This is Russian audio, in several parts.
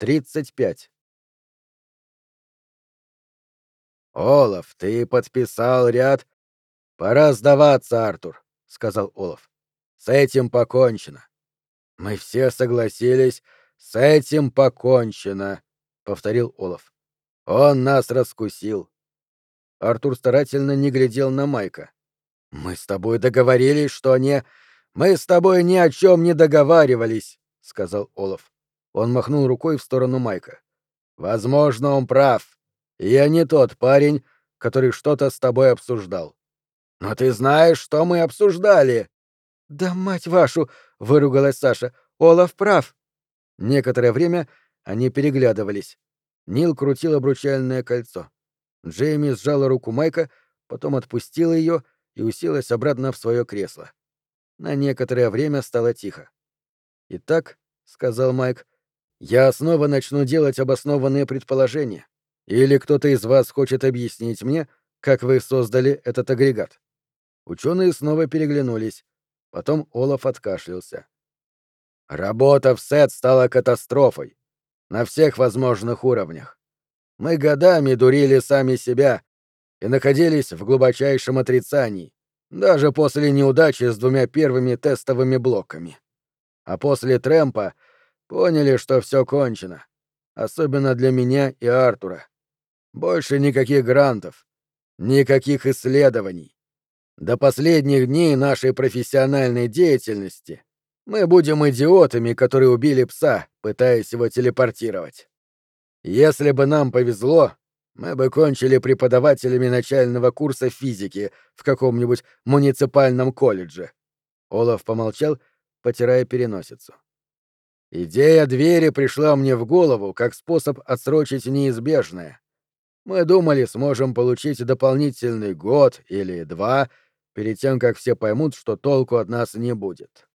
35. «Олаф, ты подписал ряд...» «Пора сдаваться, Артур», — сказал Олаф. «С этим покончено». «Мы все согласились, с этим покончено», — повторил Олаф. «Он нас раскусил». Артур старательно не глядел на Майка. «Мы с тобой договорились, что не...» «Мы с тобой ни о чем не договаривались», — сказал Олаф. Он махнул рукой в сторону Майка. «Возможно, он прав. Я не тот парень, который что-то с тобой обсуждал. Но ты знаешь, что мы обсуждали?» «Да мать вашу!» — выругалась Саша. «Олаф прав». Некоторое время они переглядывались. Нил крутил обручальное кольцо. Джейми сжала руку Майка, потом отпустила ее и уселась обратно в свое кресло. На некоторое время стало тихо. «Итак», — сказал Майк, — «я снова начну делать обоснованные предположения. Или кто-то из вас хочет объяснить мне, как вы создали этот агрегат?» Ученые снова переглянулись. Потом Олаф откашлялся. «Работа в СЭТ стала катастрофой. На всех возможных уровнях. Мы годами дурили сами себя и находились в глубочайшем отрицании даже после неудачи с двумя первыми тестовыми блоками. А после Трэмпа поняли, что все кончено. Особенно для меня и Артура. Больше никаких грантов, никаких исследований. До последних дней нашей профессиональной деятельности мы будем идиотами, которые убили пса, пытаясь его телепортировать. Если бы нам повезло, мы бы кончили преподавателями начального курса физики в каком-нибудь муниципальном колледже. Олаф помолчал, потирая переносицу. Идея двери пришла мне в голову как способ отсрочить неизбежное. Мы думали, сможем получить дополнительный год или два перед тем, как все поймут, что толку от нас не будет.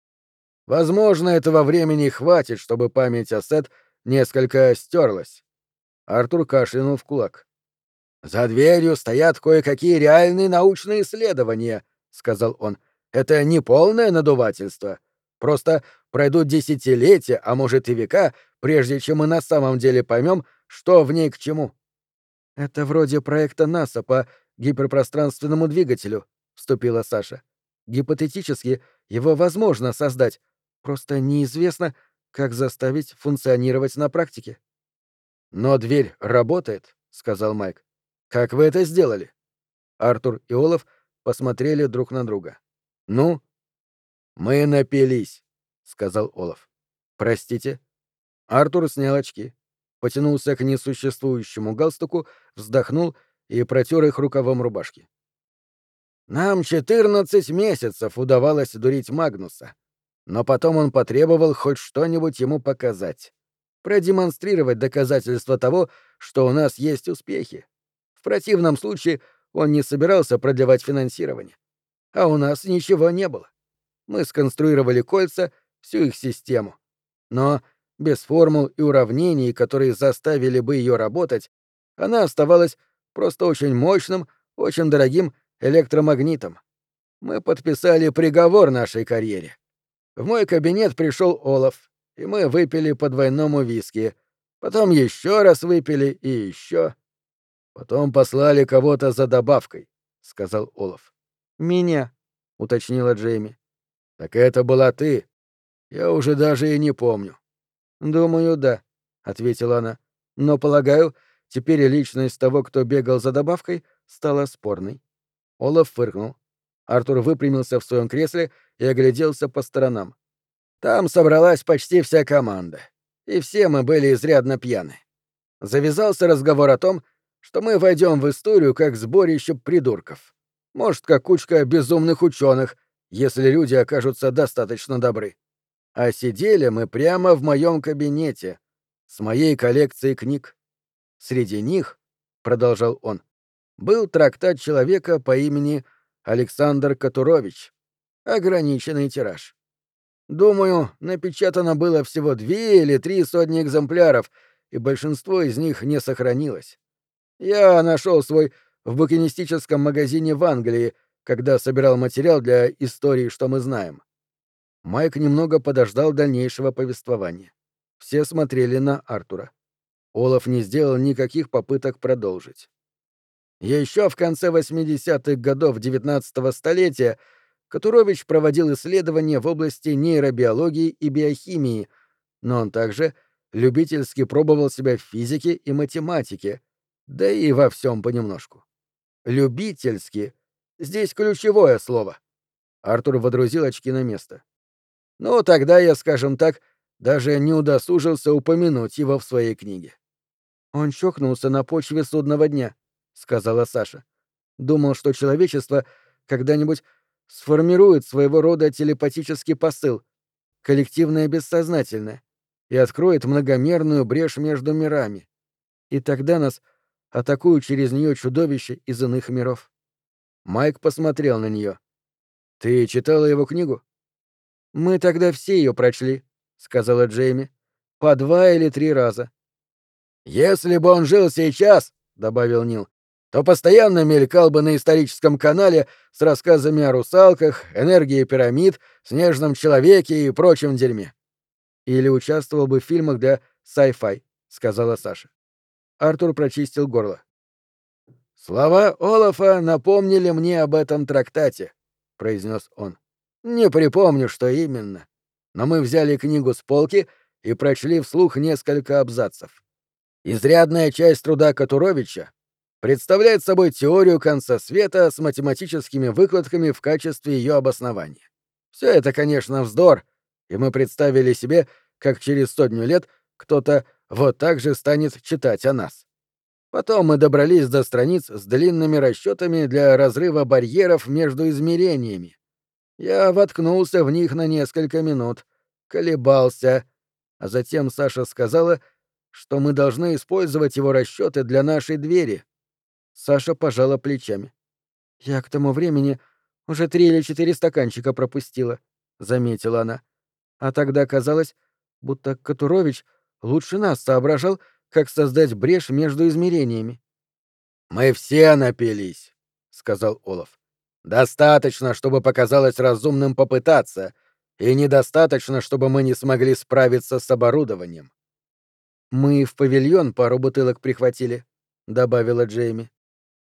Возможно, этого времени хватит, чтобы память о Сет несколько стерлась. Артур кашлянул в кулак. «За дверью стоят кое-какие реальные научные исследования», — сказал он. «Это не полное надувательство. Просто пройдут десятилетия, а может и века, прежде чем мы на самом деле поймем, что в ней к чему». «Это вроде проекта НАСА по гиперпространственному двигателю», — вступила Саша. «Гипотетически его возможно создать, просто неизвестно, как заставить функционировать на практике». «Но дверь работает», — сказал Майк. «Как вы это сделали?» Артур и Олаф посмотрели друг на друга. «Ну?» «Мы напились», — сказал Олаф. «Простите?» Артур снял очки, потянулся к несуществующему галстуку, вздохнул и протер их рукавом рубашки. «Нам четырнадцать месяцев удавалось дурить Магнуса, но потом он потребовал хоть что-нибудь ему показать продемонстрировать доказательства того, что у нас есть успехи. В противном случае он не собирался продлевать финансирование. А у нас ничего не было. Мы сконструировали кольца, всю их систему. Но без формул и уравнений, которые заставили бы ее работать, она оставалась просто очень мощным, очень дорогим электромагнитом. Мы подписали приговор нашей карьере. В мой кабинет пришел Олаф, и мы выпили по двойному виски. Потом еще раз выпили и еще. Потом послали кого-то за добавкой, сказал Олаф. Меня, уточнила Джейми. Так это была ты. Я уже даже и не помню. Думаю, да, ответила она. Но полагаю, теперь личность того, кто бегал за добавкой, стала спорной. Олаф фыркнул. Артур выпрямился в своем кресле и огляделся по сторонам. Там собралась почти вся команда, и все мы были изрядно пьяны. Завязался разговор о том, что мы войдем в историю как сборище придурков. Может, как кучка безумных ученых, если люди окажутся достаточно добры. А сидели мы прямо в моем кабинете, с моей коллекцией книг. Среди них, — продолжал он, — был трактат человека по имени Александр Катурович. Ограниченный тираж. Думаю, напечатано было всего две или три сотни экземпляров, и большинство из них не сохранилось. Я нашел свой в букинистическом магазине в Англии, когда собирал материал для истории, что мы знаем. Майк немного подождал дальнейшего повествования. Все смотрели на Артура. Олаф не сделал никаких попыток продолжить. Еще в конце 80-х годов XIX столетия Катурович проводил исследования в области нейробиологии и биохимии, но он также любительски пробовал себя в физике и математике, да и во всем понемножку. «Любительски» — здесь ключевое слово. Артур водрузил очки на место. Ну, тогда я, скажем так, даже не удосужился упомянуть его в своей книге. Он чокнулся на почве судного дня, сказала Саша. Думал, что человечество когда-нибудь сформирует своего рода телепатический посыл, коллективное бессознательное, и откроет многомерную брешь между мирами. И тогда нас атакуют через нее чудовища из иных миров. Майк посмотрел на нее. Ты читала его книгу? Мы тогда все ее прочли, сказала Джейми. По два или три раза. Если бы он жил сейчас, добавил Нил, то постоянно мелькал бы на историческом канале с рассказами о русалках, энергии пирамид, снежном человеке и прочем дерьме. Или участвовал бы в фильмах для sci-fi, сказала Саша. Артур прочистил горло. Слова Олафа напомнили мне об этом трактате, произнес он. Не припомню, что именно, но мы взяли книгу с полки и прочли вслух несколько абзацев. Изрядная часть труда Катуровича представляет собой теорию конца света с математическими выкладками в качестве ее обоснования. Все это, конечно, вздор, и мы представили себе, как через сотню лет кто-то вот так же станет читать о нас. Потом мы добрались до страниц с длинными расчетами для разрыва барьеров между измерениями. Я воткнулся в них на несколько минут, колебался, а затем Саша сказала, что мы должны использовать его расчеты для нашей двери. Саша пожала плечами. Я к тому времени уже три или четыре стаканчика пропустила, заметила она. А тогда казалось, будто Катурович лучше нас соображал, как создать брешь между измерениями. Мы все напились, сказал Олаф. Достаточно, чтобы показалось разумным попытаться, и недостаточно, чтобы мы не смогли справиться с оборудованием. Мы в павильон пару бутылок прихватили, добавила Джейми.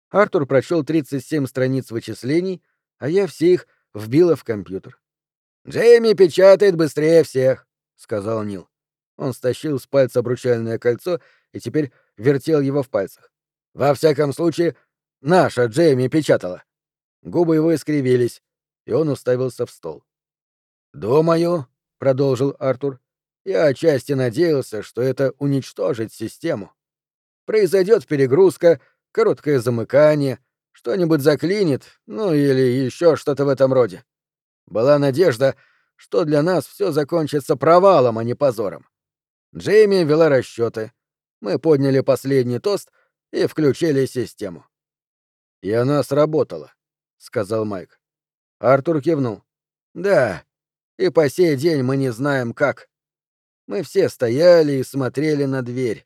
Артур прочел 37 страниц вычислений, а я все их вбила в компьютер. Джейми печатает быстрее всех, сказал Нил. Он стащил с пальца обручальное кольцо и теперь вертел его в пальцах. Во всяком случае, наша Джейми печатала. Губы его искривились, и он уставился в стол. «Думаю», — продолжил Артур, — «я отчасти надеялся, что это уничтожит систему. Произойдет перегрузка, короткое замыкание, что-нибудь заклинит, ну или еще что-то в этом роде. Была надежда, что для нас все закончится провалом, а не позором. Джейми вела расчеты. Мы подняли последний тост и включили систему. И она сработала, сказал Майк. Артур кивнул. Да. И по сей день мы не знаем как. Мы все стояли и смотрели на дверь.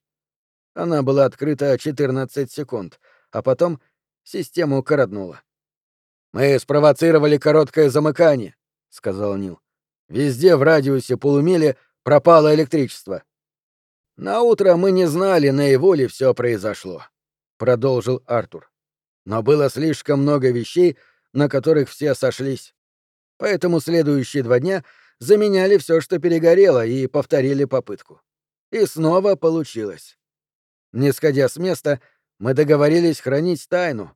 Она была открыта 14 секунд, а потом систему коротнула. Мы спровоцировали короткое замыкание, сказал Нил. Везде в радиусе полумили пропало электричество. На утро мы не знали, на его ли все произошло, продолжил Артур. Но было слишком много вещей, на которых все сошлись. Поэтому следующие два дня заменяли все, что перегорело, и повторили попытку. И снова получилось. Не сходя с места, мы договорились хранить тайну.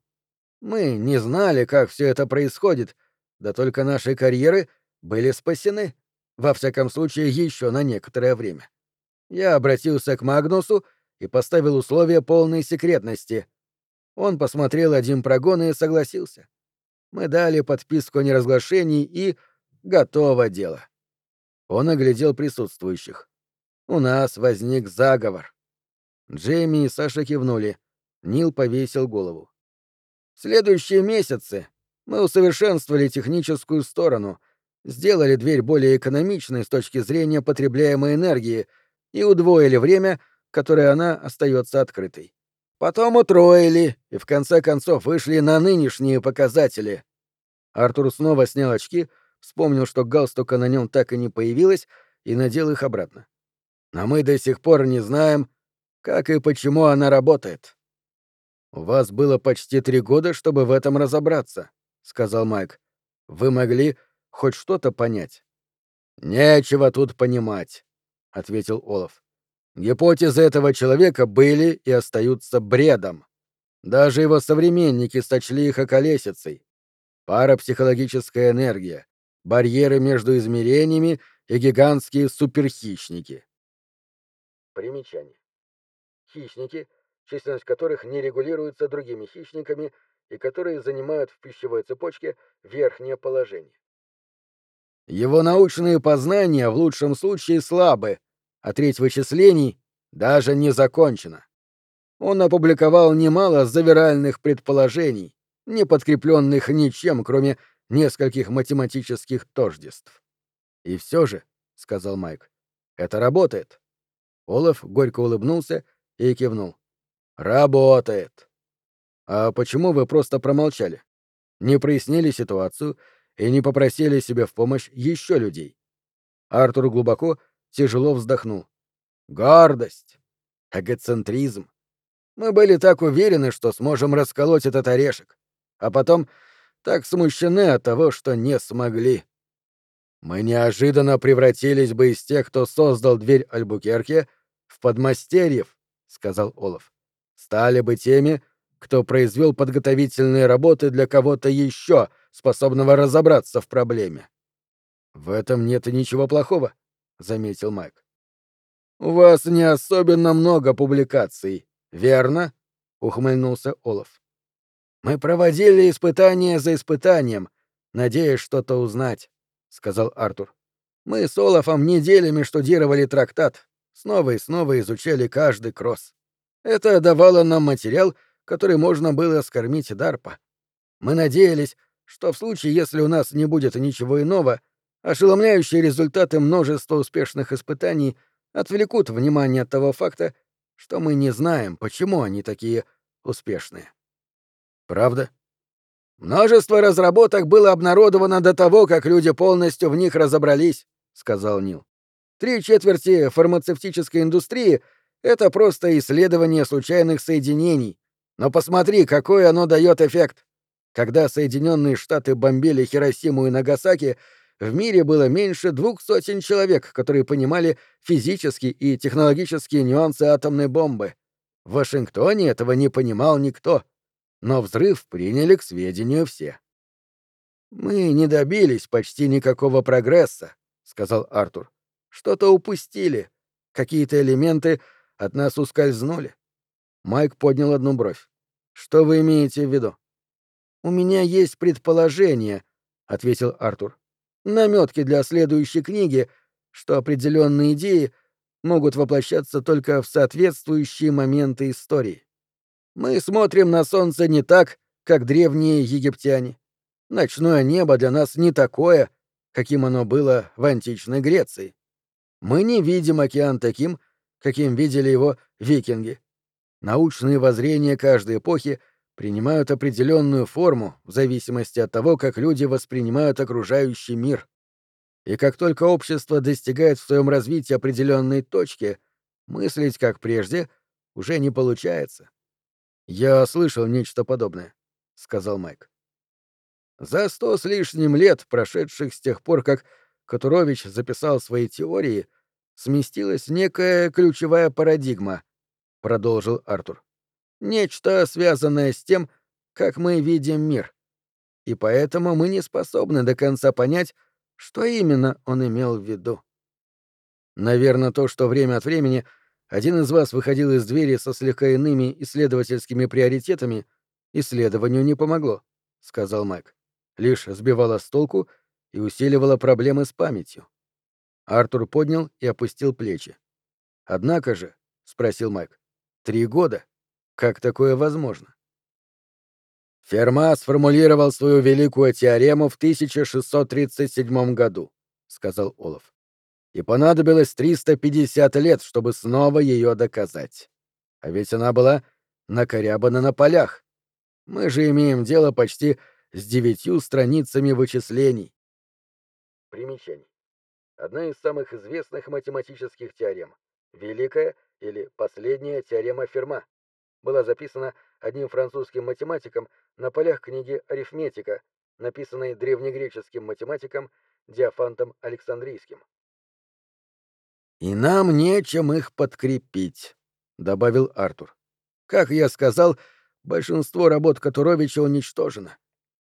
Мы не знали, как все это происходит, да только наши карьеры были спасены, во всяком случае, еще на некоторое время. Я обратился к Магнусу и поставил условия полной секретности. Он посмотрел один прогон и согласился. Мы дали подписку о неразглашении и... готово дело. Он оглядел присутствующих. У нас возник заговор. Джейми и Саша кивнули. Нил повесил голову. В следующие месяцы мы усовершенствовали техническую сторону, сделали дверь более экономичной с точки зрения потребляемой энергии — и удвоили время, которое она остается открытой. Потом утроили и в конце концов вышли на нынешние показатели. Артур снова снял очки, вспомнил, что галстука на нем так и не появилась, и надел их обратно. Но мы до сих пор не знаем, как и почему она работает. У вас было почти три года, чтобы в этом разобраться, сказал Майк. Вы могли хоть что-то понять. Нечего тут понимать, ответил Олаф. Гипотезы этого человека были и остаются бредом. Даже его современники сочли их околесицей. Парапсихологическая энергия, барьеры между измерениями и гигантские суперхищники. Примечание. Хищники, численность которых не регулируется другими хищниками и которые занимают в пищевой цепочке верхнее положение. Его научные познания в лучшем случае слабы, а треть вычислений даже не закончена. Он опубликовал немало завиральных предположений, не подкрепленных ничем, кроме нескольких математических тождеств. «И все же», — сказал Майк, — «это работает». Олаф горько улыбнулся и кивнул. «Работает». «А почему вы просто промолчали? Не прояснили ситуацию и не попросили себе в помощь еще людей?» Артур глубоко, тяжело вздохнул. «Гордость! Эгоцентризм! Мы были так уверены, что сможем расколоть этот орешек, а потом так смущены от того, что не смогли. Мы неожиданно превратились бы из тех, кто создал дверь Альбукерке, в подмастерьев, — сказал Олаф. Стали бы теми, кто произвел подготовительные работы для кого-то еще, способного разобраться в проблеме. В этом нет ничего плохого, — заметил Майк. У вас не особенно много публикаций, верно? — ухмыльнулся Олаф. Мы проводили испытания за испытанием, надеясь что-то узнать, сказал Артур. Мы с Олафом неделями штудировали трактат, снова и снова изучали каждый кросс. Это давало нам материал, который можно было скормить Дарпа. Мы надеялись, что в случае, если у нас не будет ничего иного, ошеломляющие результаты множества успешных испытаний отвлекут внимание от того факта, что мы не знаем, почему они такие успешные. Правда? Множество разработок было обнародовано до того, как люди полностью в них разобрались, сказал Нил. Три четверти фармацевтической индустрии — это просто исследование случайных соединений. Но посмотри, какой оно дает эффект. Когда Соединенные Штаты бомбили Хиросиму и Нагасаки, в мире было меньше двух сотен человек, которые понимали физические и технологические нюансы атомной бомбы. В Вашингтоне этого не понимал никто но взрыв приняли к сведению все. «Мы не добились почти никакого прогресса», — сказал Артур. «Что-то упустили. Какие-то элементы от нас ускользнули». Майк поднял одну бровь. «Что вы имеете в виду?» «У меня есть предположение», — ответил Артур. «Намётки для следующей книги, что определенные идеи могут воплощаться только в соответствующие моменты истории. Мы смотрим на солнце не так, как древние египтяне. Ночное небо для нас не такое, каким оно было в античной Греции. Мы не видим океан таким, каким видели его викинги. Научные воззрения каждой эпохи принимают определенную форму в зависимости от того, как люди воспринимают окружающий мир. И как только общество достигает в своем развитии определенной точки, мыслить как прежде уже не получается. «Я слышал нечто подобное», — сказал Майк. За сто с лишним лет, прошедших с тех пор, как Катурович записал свои теории, сместилась некая ключевая парадигма, — продолжил Артур. Нечто, связанное с тем, как мы видим мир. И поэтому мы не способны до конца понять, что именно он имел в виду. Наверное, то, что время от времени — один из вас выходил из двери со слегка иными исследовательскими приоритетами, исследованию не помогло, — сказал Майк. Лишь сбивало с толку и усиливало проблемы с памятью. Артур поднял и опустил плечи. «Однако же», — спросил Майк, — «три года. Как такое возможно?» Ферма сформулировал свою великую теорему в 1637 году, — сказал Олаф и понадобилось 350 лет, чтобы снова ее доказать. А ведь она была накорябана на полях. Мы же имеем дело почти с девятью страницами вычислений. Примечание. Одна из самых известных математических теорем. Великая или последняя теорема Ферма. Была записана одним французским математиком на полях книги «Арифметика», написанной древнегреческим математиком Диофантом Александрийским. «И нам нечем их подкрепить», — добавил Артур. «Как я сказал, большинство работ Катуровича уничтожено.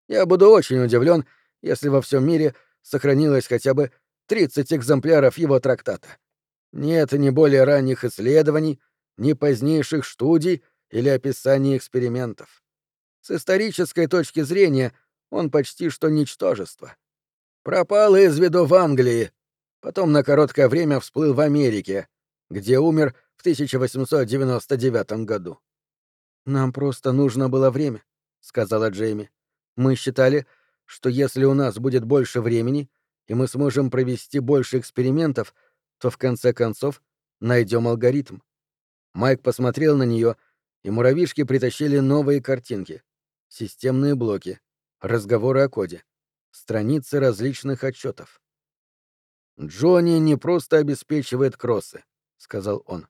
Я буду очень удивлен, если во всем мире сохранилось хотя бы 30 экземпляров его трактата. Нет ни более ранних исследований, ни позднейших студий или описаний экспериментов. С исторической точки зрения он почти что ничтожество. Пропал из виду в Англии, потом на короткое время всплыл в Америке, где умер в 1899 году. «Нам просто нужно было время», — сказала Джейми. «Мы считали, что если у нас будет больше времени, и мы сможем провести больше экспериментов, то в конце концов найдем алгоритм. Майк посмотрел на нее, и муравьишки притащили новые картинки, системные блоки, разговоры о коде, страницы различных отчетов. «Джонни не просто обеспечивает кроссы», — сказал он.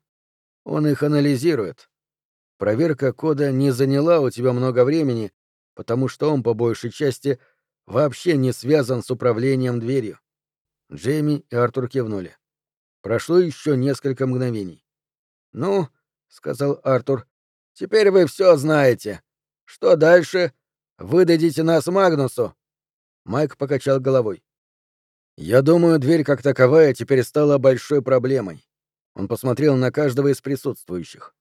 «Он их анализирует. Проверка кода не заняла у тебя много времени, потому что он, по большей части, вообще не связан с управлением дверью. Джейми и Артур кивнули. Прошло еще несколько мгновений. «Ну», — сказал Артур, — «теперь вы все знаете. Что дальше? Выдадите нас Магнусу?» Майк покачал головой. «Я думаю, дверь как таковая теперь стала большой проблемой». Он посмотрел на каждого из присутствующих.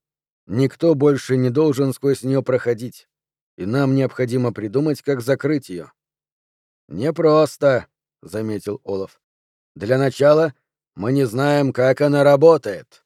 «Никто больше не должен сквозь нее проходить, и нам необходимо придумать, как закрыть ее. «Непросто», — заметил Олаф. «Для начала мы не знаем, как она работает».